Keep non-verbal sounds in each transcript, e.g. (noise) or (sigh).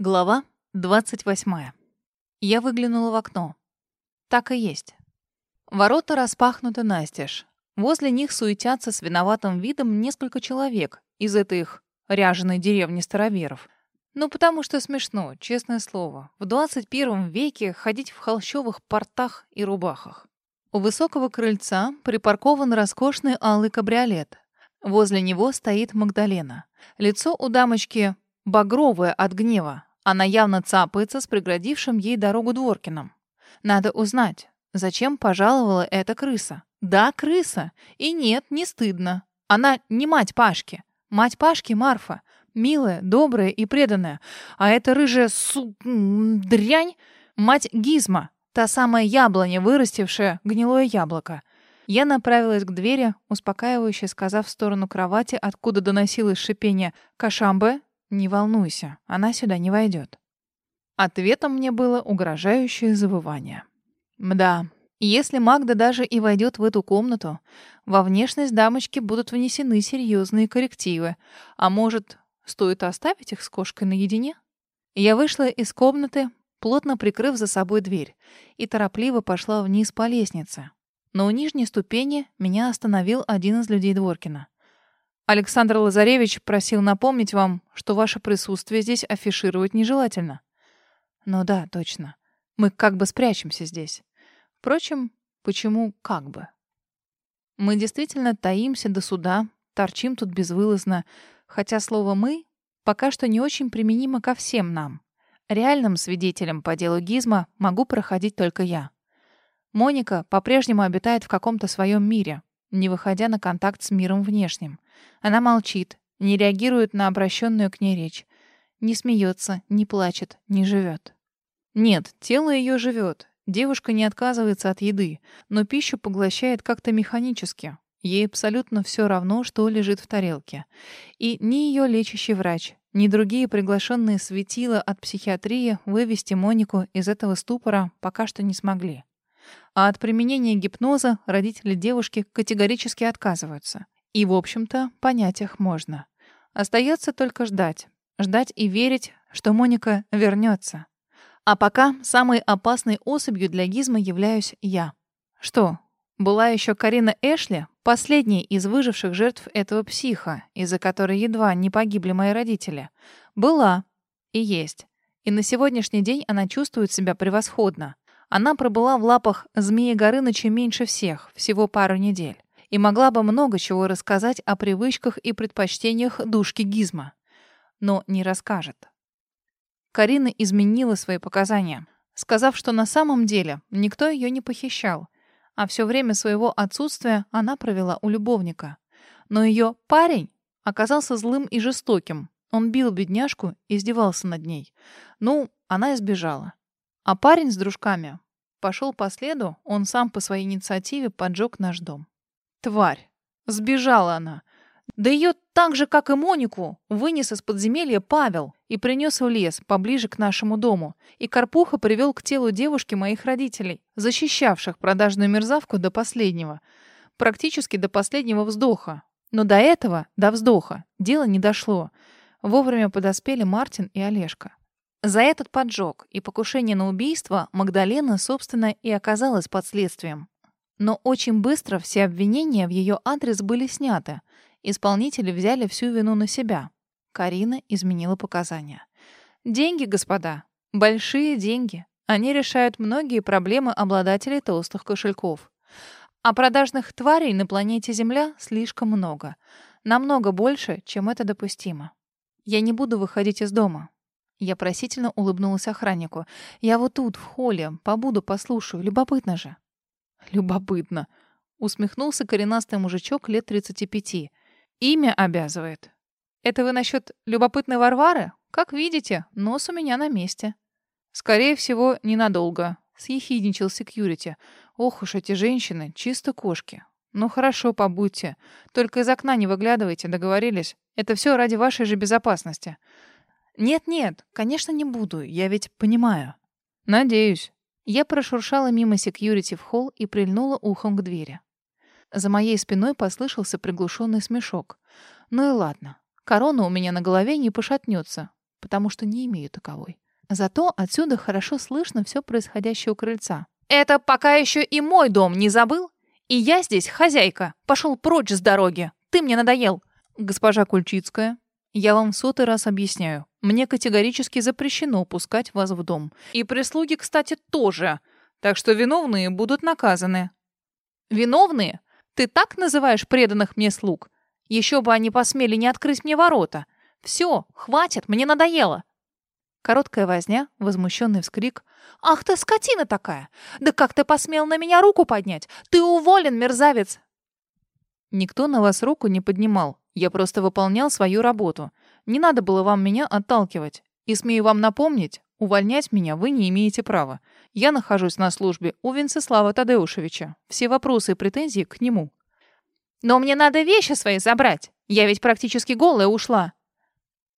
Глава 28. Я выглянула в окно. Так и есть. Ворота распахнуты настежь. Возле них суетятся с виноватым видом несколько человек из этой их ряженой деревни староверов. Ну, потому что смешно, честное слово. В 21 веке ходить в холщовых портах и рубахах. У высокого крыльца припаркован роскошный алый кабриолет. Возле него стоит Магдалена. Лицо у дамочки багровая от гнева. Она явно цапается с преградившим ей дорогу Дворкиным. Надо узнать, зачем пожаловала эта крыса. Да, крыса. И нет, не стыдно. Она не мать Пашки. Мать Пашки Марфа. Милая, добрая и преданная. А эта рыжая су... дрянь — мать Гизма. Та самая яблоня, вырастившая гнилое яблоко. Я направилась к двери, успокаивающе сказав в сторону кровати, откуда доносилось шипение «Кашамбе, «Не волнуйся, она сюда не войдет». Ответом мне было угрожающее завывание. Мда, если Магда даже и войдет в эту комнату, во внешность дамочки будут внесены серьезные коррективы. А может, стоит оставить их с кошкой наедине? Я вышла из комнаты, плотно прикрыв за собой дверь, и торопливо пошла вниз по лестнице. Но у нижней ступени меня остановил один из людей Дворкина. Александр Лазаревич просил напомнить вам, что ваше присутствие здесь афишировать нежелательно. Ну да, точно. Мы как бы спрячемся здесь. Впрочем, почему как бы? Мы действительно таимся до суда, торчим тут безвылазно, хотя слово «мы» пока что не очень применимо ко всем нам. Реальным свидетелем по делу Гизма могу проходить только я. Моника по-прежнему обитает в каком-то своем мире, не выходя на контакт с миром внешним. Она молчит, не реагирует на обращенную к ней речь. Не смеется, не плачет, не живет. Нет, тело ее живет. Девушка не отказывается от еды, но пищу поглощает как-то механически. Ей абсолютно все равно, что лежит в тарелке. И ни ее лечащий врач, ни другие приглашенные светила от психиатрии вывести Монику из этого ступора пока что не смогли. А от применения гипноза родители девушки категорически отказываются. И, в общем-то, понять их можно. Остается только ждать. Ждать и верить, что Моника вернется. А пока самой опасной особью для Гизма являюсь я. Что, была еще Карина Эшли, последняя из выживших жертв этого психа, из-за которой едва не погибли мои родители? Была. И есть. И на сегодняшний день она чувствует себя превосходно. Она пробыла в лапах змеи Горыныча меньше всех, всего пару недель, и могла бы много чего рассказать о привычках и предпочтениях душки Гизма. Но не расскажет. Карина изменила свои показания, сказав, что на самом деле никто ее не похищал, а все время своего отсутствия она провела у любовника. Но ее парень оказался злым и жестоким. Он бил бедняжку и издевался над ней. Ну, она избежала. А парень с дружками пошел по следу, он сам по своей инициативе поджег наш дом. Тварь! Сбежала она. Да ее так же, как и Монику, вынес из подземелья Павел и принес в лес, поближе к нашему дому. И Карпуха привел к телу девушки моих родителей, защищавших продажную мерзавку до последнего. Практически до последнего вздоха. Но до этого, до вздоха, дело не дошло. Вовремя подоспели Мартин и Олежка. За этот поджог и покушение на убийство Магдалена, собственно, и оказалась под следствием. Но очень быстро все обвинения в ее адрес были сняты. Исполнители взяли всю вину на себя. Карина изменила показания. Деньги, господа, большие деньги. Они решают многие проблемы обладателей толстых кошельков. А продажных тварей на планете Земля слишком много. Намного больше, чем это допустимо. Я не буду выходить из дома. Я просительно улыбнулась охраннику. «Я вот тут, в холле. Побуду, послушаю. Любопытно же». (laughs) «Любопытно», — усмехнулся коренастый мужичок лет 35. «Имя обязывает». «Это вы насчет любопытной Варвары? Как видите, нос у меня на месте». «Скорее всего, ненадолго», — съехидничал секьюрити. «Ох уж эти женщины, чисто кошки». «Ну хорошо, побудьте. Только из окна не выглядывайте, договорились? Это все ради вашей же безопасности». «Нет-нет, конечно, не буду. Я ведь понимаю». «Надеюсь». Я прошуршала мимо секьюрити в холл и прильнула ухом к двери. За моей спиной послышался приглушенный смешок. «Ну и ладно. Корона у меня на голове не пошатнется. потому что не имею таковой. Зато отсюда хорошо слышно все происходящее у крыльца. «Это пока еще и мой дом, не забыл? И я здесь хозяйка. Пошел прочь с дороги. Ты мне надоел». «Госпожа Кульчицкая, я вам сотый раз объясняю. Мне категорически запрещено пускать вас в дом. И прислуги, кстати, тоже. Так что виновные будут наказаны». «Виновные? Ты так называешь преданных мне слуг? Еще бы они посмели не открыть мне ворота. Все, хватит, мне надоело. Короткая возня, возмущенный вскрик. «Ах ты, скотина такая! Да как ты посмел на меня руку поднять? Ты уволен, мерзавец!» Никто на вас руку не поднимал. Я просто выполнял свою работу. Не надо было вам меня отталкивать. И смею вам напомнить, увольнять меня вы не имеете права. Я нахожусь на службе у Венцеслава Тадеушевича. Все вопросы и претензии к нему. Но мне надо вещи свои забрать. Я ведь практически голая ушла.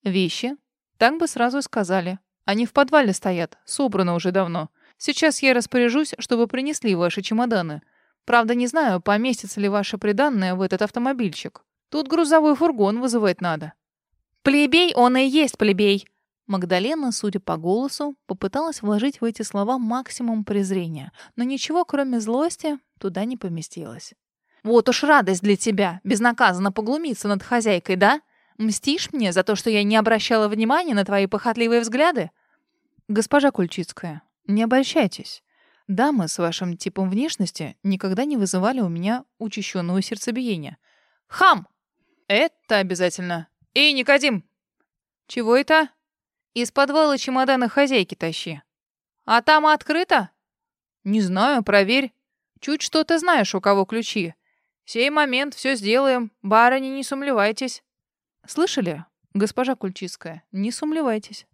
Вещи? Так бы сразу сказали. Они в подвале стоят, собраны уже давно. Сейчас я распоряжусь, чтобы принесли ваши чемоданы. Правда, не знаю, поместится ли ваше приданное в этот автомобильчик. Тут грузовой фургон вызывать надо. Плебей он и есть плебей. Магдалена, судя по голосу, попыталась вложить в эти слова максимум презрения, но ничего, кроме злости, туда не поместилось. «Вот уж радость для тебя, безнаказанно поглумиться над хозяйкой, да? Мстишь мне за то, что я не обращала внимания на твои похотливые взгляды? Госпожа Кульчицкая, не обольщайтесь. Дамы с вашим типом внешности никогда не вызывали у меня учащенного сердцебиения. Хам! Это обязательно. Эй, Никодим! Чего это? Из подвала чемодана хозяйки тащи. А там открыто? Не знаю, проверь. Чуть что ты знаешь, у кого ключи. Сей момент все сделаем. Барыни, не сумлевайтесь. Слышали, госпожа Кульчицкая? Не сумлевайтесь.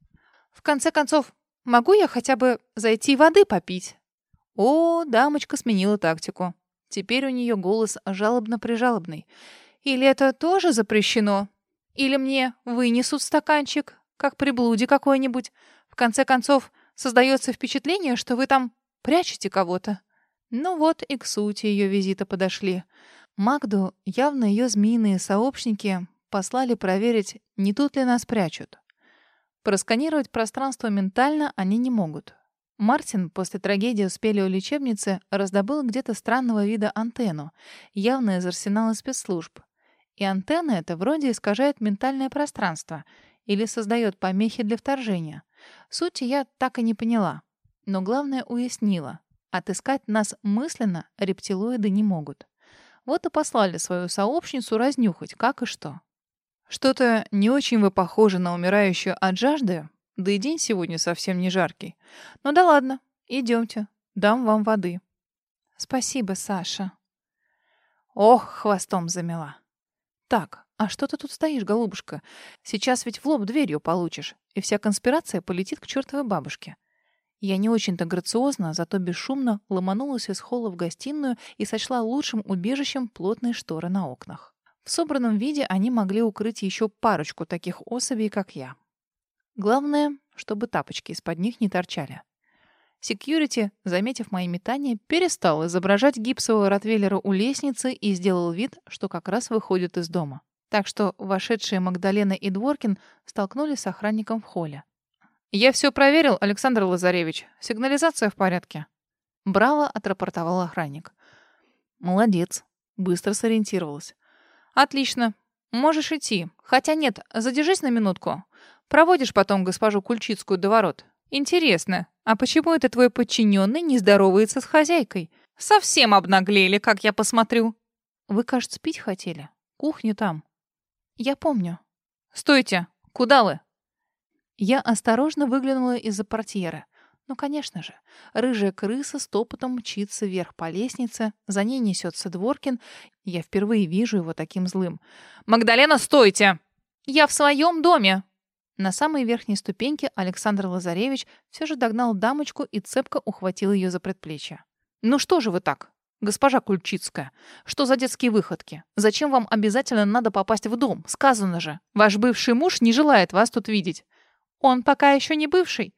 В конце концов, могу я хотя бы зайти воды попить? О, дамочка сменила тактику. Теперь у нее голос жалобно-прижалобный. Или это тоже запрещено? Или мне вынесут стаканчик, как приблуде какой-нибудь? В конце концов, создается впечатление, что вы там прячете кого-то. Ну вот и к сути ее визита подошли. Магду явно ее змеиные сообщники Послали проверить, не тут ли нас прячут. Просканировать пространство ментально они не могут. Мартин после трагедии в спелеолечебнице раздобыл где-то странного вида антенну, явно из арсенала спецслужб. И антенна эта вроде искажает ментальное пространство или создает помехи для вторжения. Суть я так и не поняла. Но главное уяснила. Отыскать нас мысленно рептилоиды не могут. Вот и послали свою сообщницу разнюхать, как и что. Что-то не очень вы похожи на умирающую от жажды, да и день сегодня совсем не жаркий. Ну да ладно, идемте, дам вам воды. Спасибо, Саша. Ох, хвостом замела. Так, а что ты тут стоишь, голубушка? Сейчас ведь в лоб дверью получишь, и вся конспирация полетит к чертовой бабушке. Я не очень-то грациозно, зато бесшумно ломанулась из холла в гостиную и сочла лучшим убежищем плотные шторы на окнах. В собранном виде они могли укрыть еще парочку таких особей, как я. Главное, чтобы тапочки из-под них не торчали. Секьюрити, заметив мои метания, перестал изображать гипсового ротвейлера у лестницы и сделал вид, что как раз выходит из дома. Так что вошедшие Магдалена и Дворкин столкнулись с охранником в холле. «Я все проверил, Александр Лазаревич. Сигнализация в порядке». Браво отрапортовал охранник. «Молодец». Быстро сориентировалась. «Отлично. Можешь идти. Хотя нет, задержись на минутку. Проводишь потом госпожу Кульчицкую до ворот. Интересно, а почему это твой подчиненный не здоровается с хозяйкой? Совсем обнаглели, как я посмотрю». «Вы, кажется, пить хотели. Кухня там». «Я помню». «Стойте! Куда вы?» Я осторожно выглянула из-за портьеры. Ну, конечно же. Рыжая крыса с топотом мчится вверх по лестнице, за ней несется Дворкин. Я впервые вижу его таким злым. «Магдалена, стойте!» «Я в своем доме!» На самой верхней ступеньке Александр Лазаревич все же догнал дамочку и цепко ухватил ее за предплечье. «Ну что же вы так, госпожа Кульчицкая? Что за детские выходки? Зачем вам обязательно надо попасть в дом? Сказано же, ваш бывший муж не желает вас тут видеть». «Он пока еще не бывший.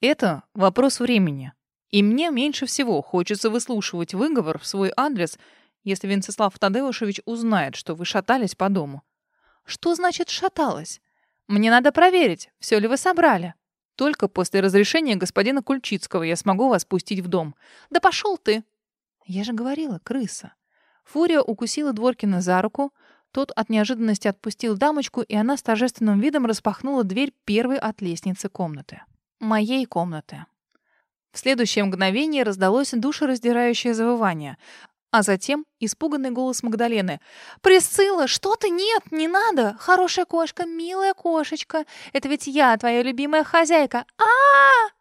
Это вопрос времени. И мне меньше всего хочется выслушивать выговор в свой адрес, если Венцеслав Тадеушевич узнает, что вы шатались по дому. Что значит «шаталась»? Мне надо проверить, все ли вы собрали. Только после разрешения господина Кульчицкого я смогу вас пустить в дом. Да пошел ты!» Я же говорила, крыса. Фурия укусила Дворкина за руку. Тот от неожиданности отпустил дамочку, и она с торжественным видом распахнула дверь первой от лестницы комнаты. Моей комнаты. В следующее мгновение раздалось душераздирающее завывание. А затем испуганный голос Магдалены. «Присцилла, что ты? Нет, не надо! Хорошая кошка, милая кошечка! Это ведь я, твоя любимая хозяйка! а, -а, -а